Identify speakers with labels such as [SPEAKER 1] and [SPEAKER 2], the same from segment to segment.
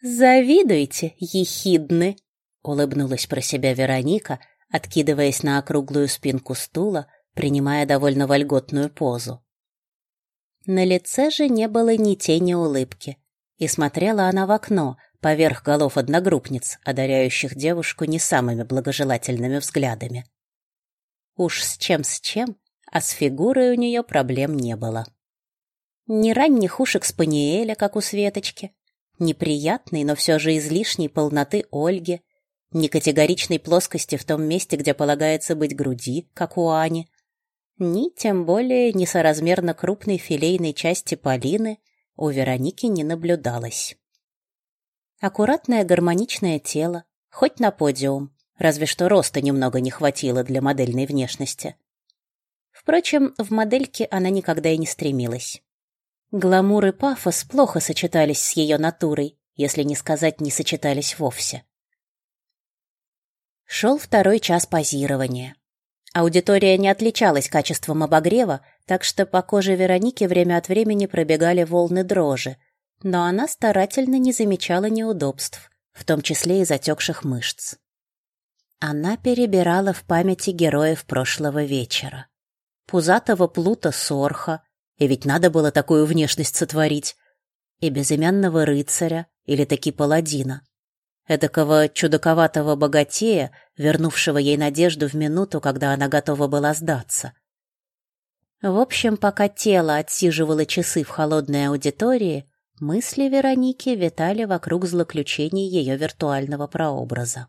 [SPEAKER 1] «Завидуйте, ехидны!» — улыбнулась про себя Вероника, откидываясь на округлую спинку стула, принимая довольно вольготную позу. На лице же не было ни тени улыбки, и смотрела она в окно, поверх голов одногруппниц, одаряющих девушку не самыми благожелательными взглядами. Уж с чем с чем, а с фигурой у нее проблем не было. Ни ранних ушек спаниеля, как у Светочки, ни приятной, но все же излишней полноты Ольги, ни категоричной плоскости в том месте, где полагается быть груди, как у Ани, ни, тем более, несоразмерно крупной филейной части Полины у Вероники не наблюдалось. Аккуратное гармоничное тело, хоть на подиум, разве что роста немного не хватило для модельной внешности. Впрочем, в модельке она никогда и не стремилась. Гламур и пафос плохо сочетались с ее натурой, если не сказать не сочетались вовсе. Шел второй час позирования. Аудитория не отличалась качеством обогрева, так что по коже Вероники время от времени пробегали волны дрожи, но она старательно не замечала неудобств, в том числе и затекших мышц. Она перебирала в памяти героев прошлого вечера. Пузатого плута Сорха, и ведь надо было такую внешность сотворить, и безымянного рыцаря, или таки паладина, эдакого чудаковатого богатея, вернувшего ей надежду в минуту, когда она готова была сдаться. В общем, пока тело отсиживало часы в холодной аудитории, мысли Вероники витали вокруг злоключений ее виртуального прообраза.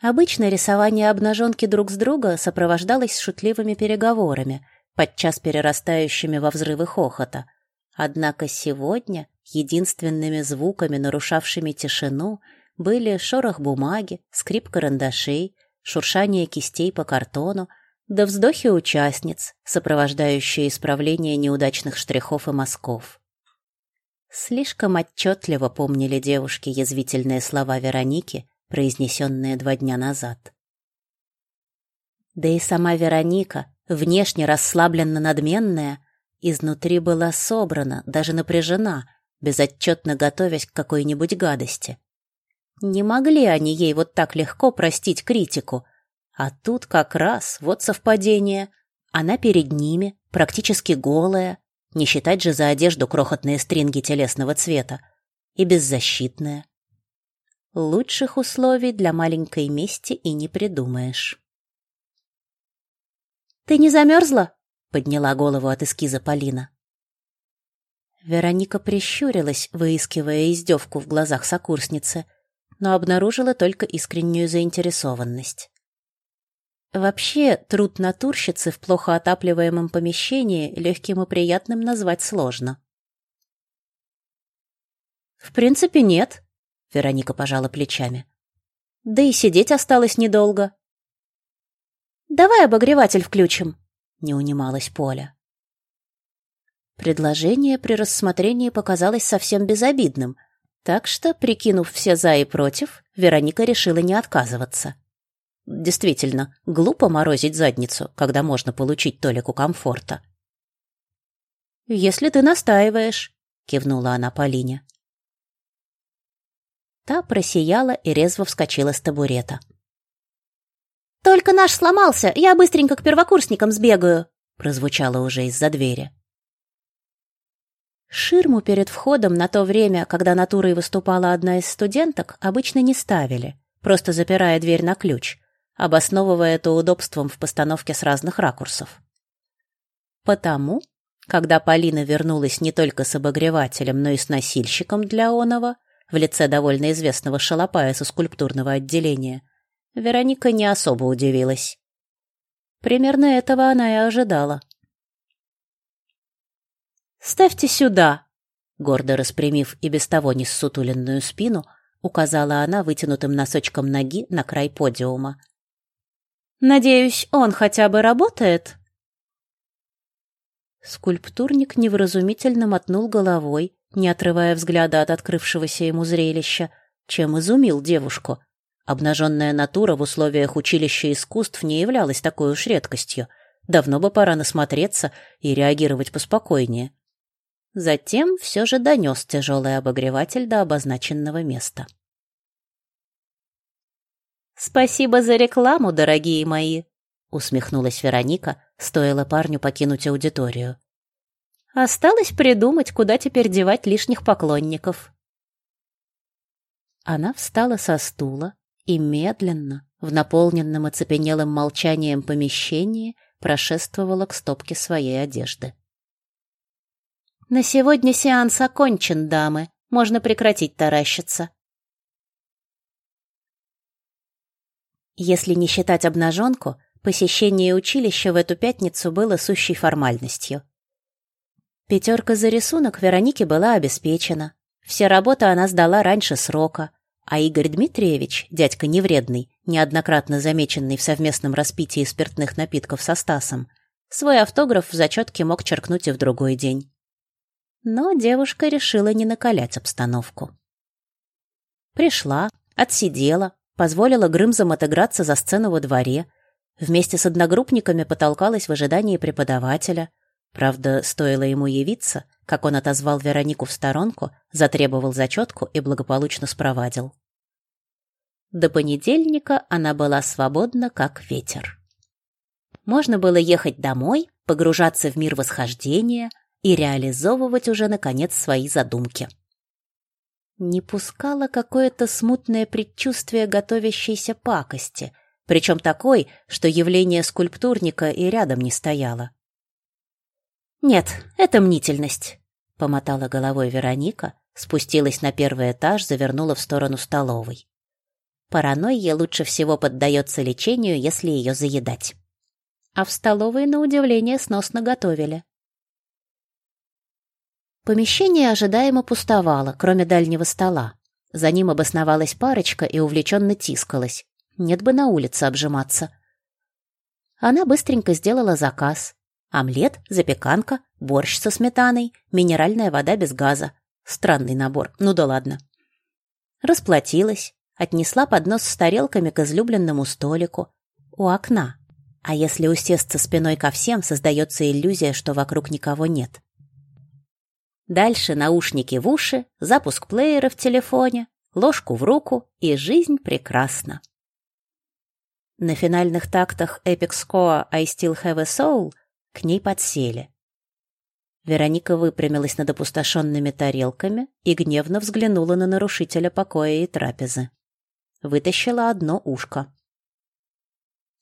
[SPEAKER 1] Обычно рисование обнаженки друг с друга сопровождалось шутливыми переговорами, подчас перерастающими во взрывы хохота. Однако сегодня единственными звуками, нарушавшими тишину, были шорох бумаги, скрип карандашей, шуршание кистей по картону, да вздохи участниц, сопровождающие исправление неудачных штрихов и мазков. Слишком отчетливо помнили девушки язвительные слова Вероники, произнесенные два дня назад. Да и сама Вероника, внешне расслабленно надменная, изнутри была собрана, даже напряжена, безотчетно готовясь к какой-нибудь гадости. Не могли они ей вот так легко простить критику. А тут как раз, вот совпадение. Она перед ними, практически голая, не считать же за одежду крохотные стринги телесного цвета, и беззащитная. Лучших условий для маленькой мести и не придумаешь. «Ты не замерзла?» — подняла голову от эскиза Полина. Вероника прищурилась, выискивая издевку в глазах сокурсницы, но обнаружила только искреннюю заинтересованность. Вообще, труд натурщицы в плохо отапливаемом помещении легким и приятным назвать сложно. «В принципе, нет», — Вероника пожала плечами. «Да и сидеть осталось недолго». «Давай обогреватель включим», — не унималась Поля. Предложение при рассмотрении показалось совсем безобидным, так что, прикинув все «за» и «против», Вероника решила не отказываться. Действительно, глупо морозить задницу, когда можно получить толику комфорта. «Если ты настаиваешь», — кивнула она Полине. Та просияла и резво вскочила с табурета. «Только наш сломался, я быстренько к первокурсникам сбегаю», — прозвучало уже из-за двери. Ширму перед входом на то время, когда натурой выступала одна из студенток, обычно не ставили, просто запирая дверь на ключ, обосновывая это удобством в постановке с разных ракурсов. Потому, когда Полина вернулась не только с обогревателем, но и с носильщиком для оного, в лице довольно известного шалопая со скульптурного отделения, Вероника не особо удивилась. Примерно этого она и ожидала. «Ставьте сюда!» Гордо распрямив и без того нессутуленную спину, указала она вытянутым носочком ноги на край подиума. «Надеюсь, он хотя бы работает?» Скульптурник невразумительно мотнул головой, не отрывая взгляда от открывшегося ему зрелища, чем изумил девушку. Обнаженная натура в условиях училища искусств не являлась такой уж редкостью. Давно бы пора насмотреться и реагировать поспокойнее. Затем все же донес тяжелый обогреватель до обозначенного места. «Спасибо за рекламу, дорогие мои!» — усмехнулась Вероника, стоило парню покинуть аудиторию. «Осталось придумать, куда теперь девать лишних поклонников». Она встала со стула и медленно, в наполненном оцепенелым молчанием помещении, прошествовала к стопке своей одежды. «На сегодня сеанс окончен, дамы. Можно прекратить таращиться». Если не считать обнаженку, посещение училища в эту пятницу было сущей формальностью. Пятерка за рисунок Веронике была обеспечена. Все работы она сдала раньше срока, а Игорь Дмитриевич, дядька невредный, неоднократно замеченный в совместном распитии спиртных напитков со Стасом, свой автограф в зачетке мог черкнуть и в другой день. Но девушка решила не накалять обстановку. Пришла, отсидела, позволила Грымзам отыграться за сцену во дворе, вместе с одногруппниками потолкалась в ожидании преподавателя. Правда, стоило ему явиться, как он отозвал Веронику в сторонку, затребовал зачетку и благополучно спровадил. До понедельника она была свободна, как ветер. Можно было ехать домой, погружаться в мир восхождения и реализовывать уже, наконец, свои задумки. Не пускало какое-то смутное предчувствие готовящейся пакости, причем такой, что явление скульптурника и рядом не стояло. «Нет, это мнительность», — помотала головой Вероника, спустилась на первый этаж, завернула в сторону столовой. Паранойя лучше всего поддается лечению, если ее заедать. А в столовой, на удивление, сносно готовили. Помещение ожидаемо пустовало, кроме дальнего стола. За ним обосновалась парочка и увлеченно тискалась. Нет бы на улице обжиматься. Она быстренько сделала заказ. Омлет, запеканка, борщ со сметаной, минеральная вода без газа. Странный набор, ну да ладно. Расплатилась, отнесла поднос с тарелками к излюбленному столику. У окна. А если усесться спиной ко всем, создается иллюзия, что вокруг никого нет. Дальше наушники в уши, запуск плеера в телефоне, ложку в руку, и жизнь прекрасна. На финальных тактах Epic Score I Still Have a Soul к ней подсели. Вероника выпрямилась над опустошенными тарелками и гневно взглянула на нарушителя покоя и трапезы. Вытащила одно ушко.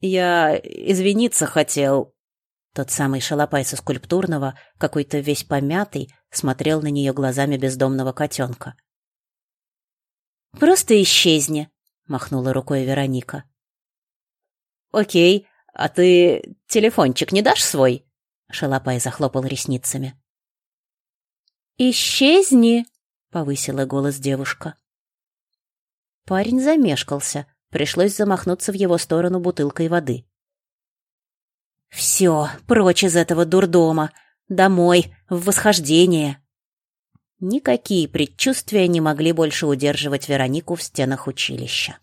[SPEAKER 1] «Я извиниться хотел». Тот самый шалопай со скульптурного, какой-то весь помятый, смотрел на нее глазами бездомного котенка. «Просто исчезни», — махнула рукой Вероника. «Окей, а ты телефончик не дашь свой?» Шалопай захлопал ресницами. «Исчезни!» — повысила голос девушка. Парень замешкался, пришлось замахнуться в его сторону бутылкой воды. «Все, прочь из этого дурдома! Домой, в восхождение!» Никакие предчувствия не могли больше удерживать Веронику в стенах училища.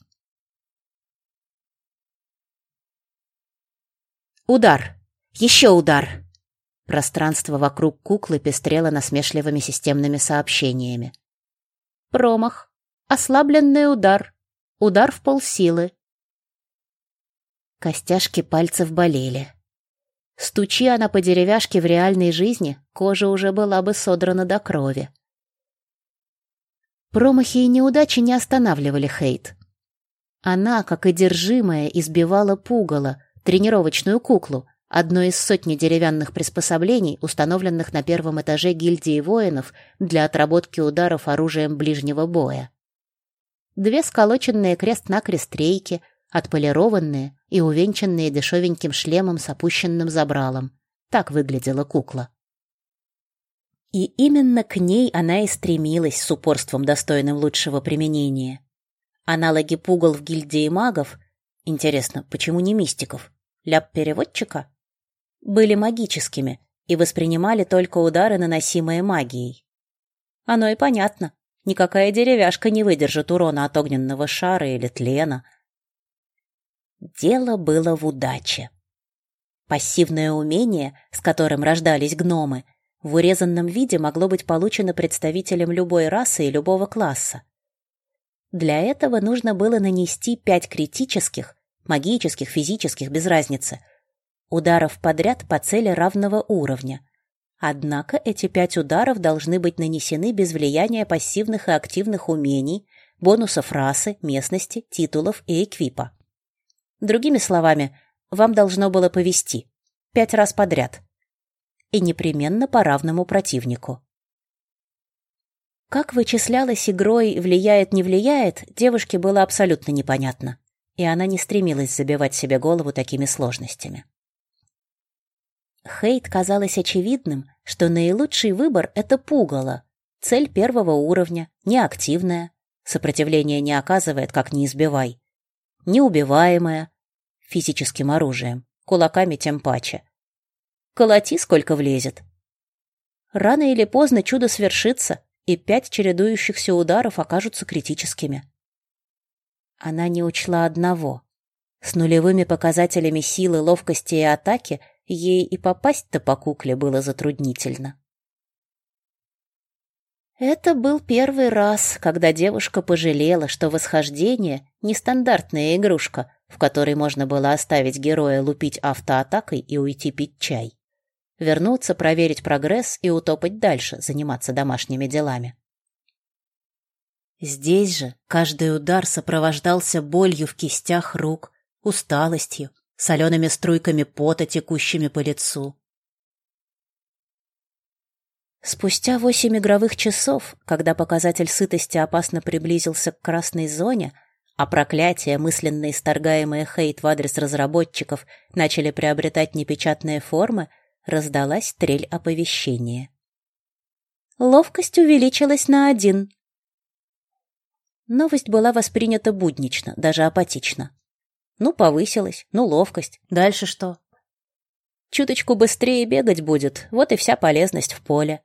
[SPEAKER 1] Удар! Еще удар! Пространство вокруг куклы пестрело насмешливыми системными сообщениями. Промах. Ослабленный удар. Удар в полсилы. Костяшки пальцев болели. Стучи она по деревяшке в реальной жизни, кожа уже была бы содрана до крови. Промахи и неудачи не останавливали Хейт. Она, как одержимая, избивала пугало, тренировочную куклу, одно из сотни деревянных приспособлений, установленных на первом этаже гильдии воинов для отработки ударов оружием ближнего боя. Две сколоченные крест-накрест рейки, отполированные и увенчанные дешевеньким шлемом с опущенным забралом. Так выглядела кукла. И именно к ней она и стремилась с упорством, достойным лучшего применения. Аналоги пугал в гильдии магов, интересно, почему не мистиков, ляп переводчика, были магическими и воспринимали только удары, наносимые магией. Оно и понятно. Никакая деревяшка не выдержит урона от огненного шара или тлена. Дело было в удаче. Пассивное умение, с которым рождались гномы, в урезанном виде могло быть получено представителем любой расы и любого класса. Для этого нужно было нанести пять критических, магических, физических, без разницы, ударов подряд по цели равного уровня. Однако эти пять ударов должны быть нанесены без влияния пассивных и активных умений, бонусов расы, местности, титулов и эквипа. Другими словами, вам должно было повести пять раз подряд. И непременно по равному противнику. Как вычислялось игрой «влияет-не влияет», девушке было абсолютно непонятно, и она не стремилась забивать себе голову такими сложностями. Хейт казалось очевидным, что наилучший выбор — это пугало, цель первого уровня, неактивная, сопротивление не оказывает, как не избивай, неубиваемая, физическим оружием, кулаками тем паче. Колоти, сколько влезет. Рано или поздно чудо свершится, и пять чередующихся ударов окажутся критическими. Она не учла одного. С нулевыми показателями силы, ловкости и атаки ей и попасть-то по кукле было затруднительно. Это был первый раз, когда девушка пожалела, что восхождение — нестандартная игрушка, в которой можно было оставить героя лупить автоатакой и уйти пить чай вернуться, проверить прогресс и утопать дальше, заниматься домашними делами. Здесь же каждый удар сопровождался болью в кистях рук, усталостью, солеными струйками пота, текущими по лицу. Спустя восемь игровых часов, когда показатель сытости опасно приблизился к красной зоне, а проклятия, мысленно исторгаемые хейт в адрес разработчиков, начали приобретать непечатные формы, раздалась трель оповещения. Ловкость увеличилась на один. Новость была воспринята буднично, даже апатично. Ну, повысилась, ну, ловкость. Дальше что? Чуточку быстрее бегать будет, вот и вся полезность в поле.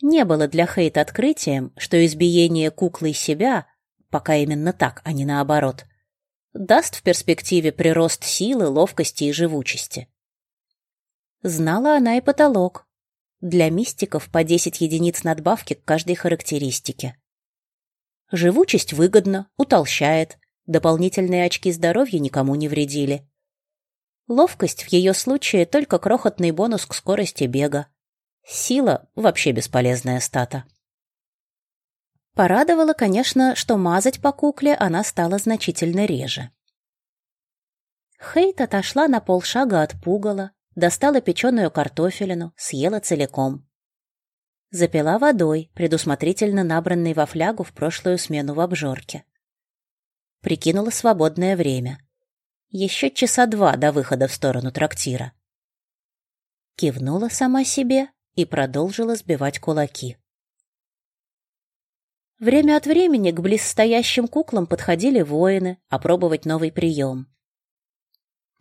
[SPEAKER 1] Не было для Хейт открытием, что избиение куклы себя, пока именно так, а не наоборот, даст в перспективе прирост силы, ловкости и живучести. Знала она и потолок. Для мистиков по 10 единиц надбавки к каждой характеристике. Живучесть выгодна, утолщает. Дополнительные очки здоровья никому не вредили. Ловкость в ее случае только крохотный бонус к скорости бега. Сила — вообще бесполезная стата. Порадовало, конечно, что мазать по кукле она стала значительно реже. Хейт отошла на полшага от пугала, Достала печеную картофелину, съела целиком. Запила водой, предусмотрительно набранной во флягу в прошлую смену в обжорке. Прикинула свободное время. Еще часа два до выхода в сторону трактира. Кивнула сама себе и продолжила сбивать кулаки. Время от времени к близстоящим куклам подходили воины опробовать новый прием.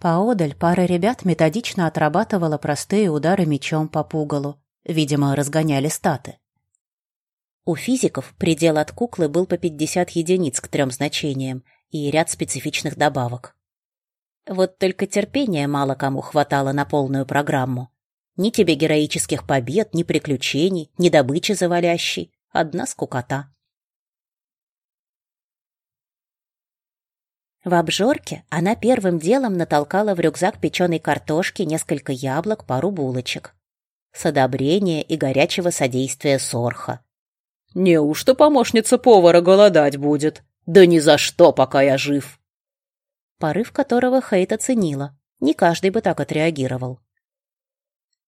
[SPEAKER 1] Поодаль пара ребят методично отрабатывала простые удары мечом по пугалу. Видимо, разгоняли статы. У физиков предел от куклы был по 50 единиц к трем значениям и ряд специфичных добавок. Вот только терпения мало кому хватало на полную программу. Ни тебе героических побед, ни приключений, ни добычи завалящей. Одна скукота. В обжорке она первым делом натолкала в рюкзак печеной картошки несколько яблок, пару булочек. С одобрения и горячего содействия Сорха.
[SPEAKER 2] «Неужто помощница повара голодать будет? Да ни за что, пока я жив!»
[SPEAKER 1] Порыв которого Хейт оценила. Не каждый бы так отреагировал.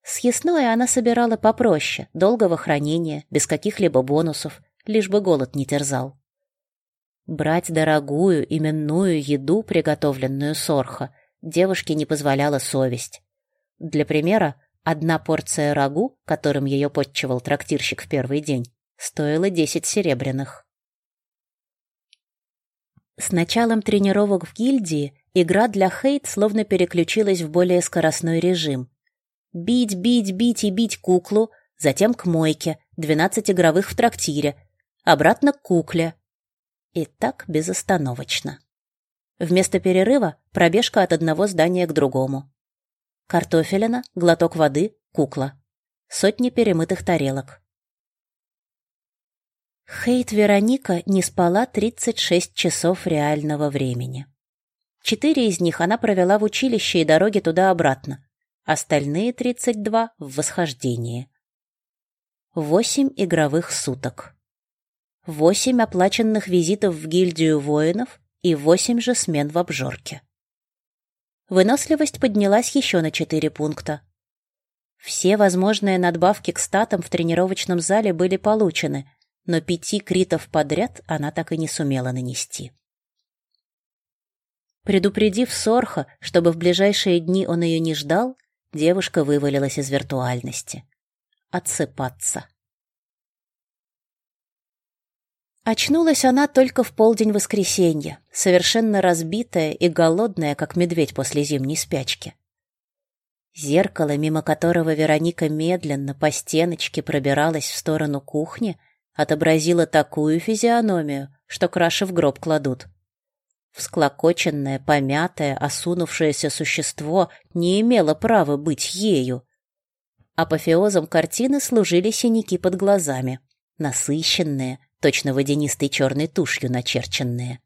[SPEAKER 1] Съестное она собирала попроще, долгого хранения, без каких-либо бонусов, лишь бы голод не терзал. Брать дорогую именную еду, приготовленную сорха, девушке не позволяла совесть. Для примера, одна порция рагу, которым ее подчевал трактирщик в первый день, стоила десять серебряных. С началом тренировок в гильдии игра для Хейт словно переключилась в более скоростной режим. Бить, бить, бить и бить куклу, затем к мойке, 12 игровых в трактире, обратно к кукле, и так безостановочно. Вместо перерыва пробежка от одного здания к другому. Картофелина, глоток воды, кукла. сотни перемытых тарелок. Хейт Вероника не спала 36 часов реального времени. Четыре из них она провела в училище и дороге туда-обратно, остальные 32 — в восхождении. Восемь игровых суток. Восемь оплаченных визитов в гильдию воинов и восемь же смен в обжорке. Выносливость поднялась еще на четыре пункта. Все возможные надбавки к статам в тренировочном зале были получены, но пяти критов подряд она так и не сумела нанести. Предупредив Сорха, чтобы в ближайшие дни он ее не ждал, девушка вывалилась из виртуальности. Отсыпаться. Очнулась она только в полдень воскресенья, совершенно разбитая и голодная, как медведь после зимней спячки. Зеркало, мимо которого Вероника медленно по стеночке пробиралась в сторону кухни, отобразило такую физиономию, что краши в гроб кладут. Всклокоченное, помятое, осунувшееся существо не имело права быть ею. Апофеозом картины служили синяки под глазами, насыщенные, точно водянистой черной тушью начерченные.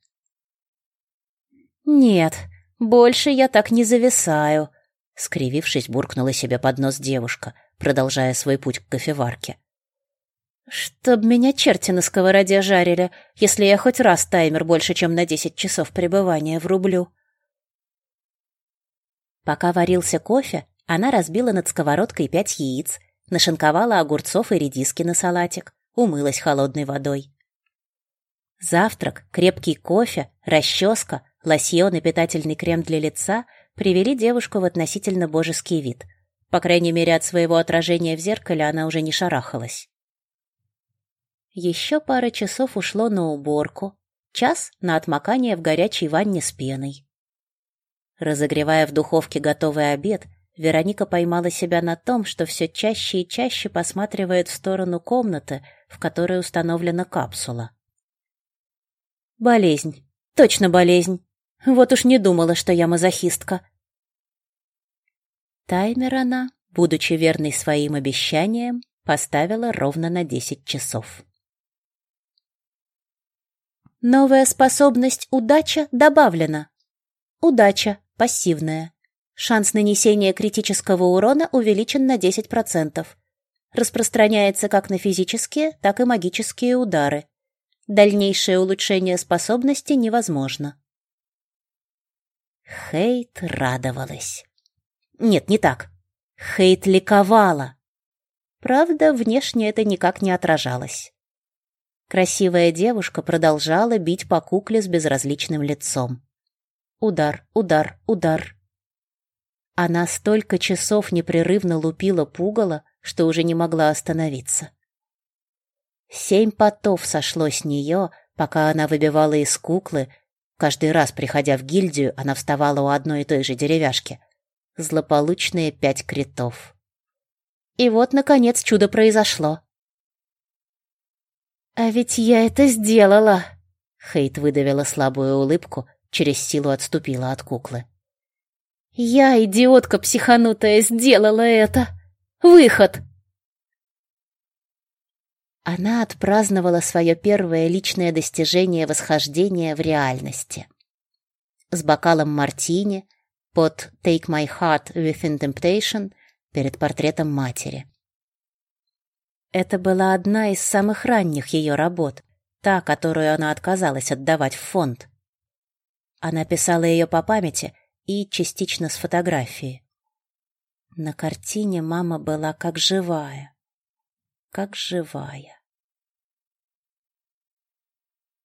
[SPEAKER 1] «Нет, больше я так не зависаю», — скривившись, буркнула себе под нос девушка, продолжая свой путь к кофеварке. «Чтоб меня черти на сковороде жарили, если я хоть раз таймер больше, чем на десять часов пребывания врублю». Пока варился кофе, она разбила над сковородкой пять яиц, нашинковала огурцов и редиски на салатик, умылась холодной водой. Завтрак, крепкий кофе, расческа, лосьон и питательный крем для лица привели девушку в относительно божеский вид. По крайней мере, от своего отражения в зеркале она уже не шарахалась. Еще пара часов ушло на уборку, час на отмокание в горячей ванне с пеной. Разогревая в духовке готовый обед, Вероника поймала себя на том, что все чаще и чаще посматривает в сторону комнаты, в которой установлена капсула. Болезнь. Точно болезнь. Вот уж не думала, что я мазохистка. Таймер она, будучи верной своим обещаниям, поставила ровно на десять часов. Новая способность «Удача» добавлена. Удача – пассивная. Шанс нанесения критического урона увеличен на 10%. Распространяется как на физические, так и магические удары. Дальнейшее улучшение способности невозможно. Хейт радовалась. Нет, не так. Хейт ликовала. Правда, внешне это никак не отражалось. Красивая девушка продолжала бить по кукле с безразличным лицом. Удар, удар, удар. Она столько часов непрерывно лупила пугало, что уже не могла остановиться. Семь потов сошло с нее, пока она выбивала из куклы. Каждый раз, приходя в гильдию, она вставала у одной и той же деревяшки. Злополучные пять критов. И вот, наконец, чудо произошло. «А ведь я это сделала!» Хейт выдавила слабую улыбку, через силу отступила от куклы. «Я, идиотка психанутая, сделала это! Выход!» Она отпраздновала свое первое личное достижение восхождения в реальности. С бокалом мартини под «Take my heart within temptation» перед портретом матери. Это была одна из самых ранних ее работ, та, которую она отказалась отдавать в фонд. Она писала ее по памяти и частично с фотографии. На картине мама была как живая, как живая.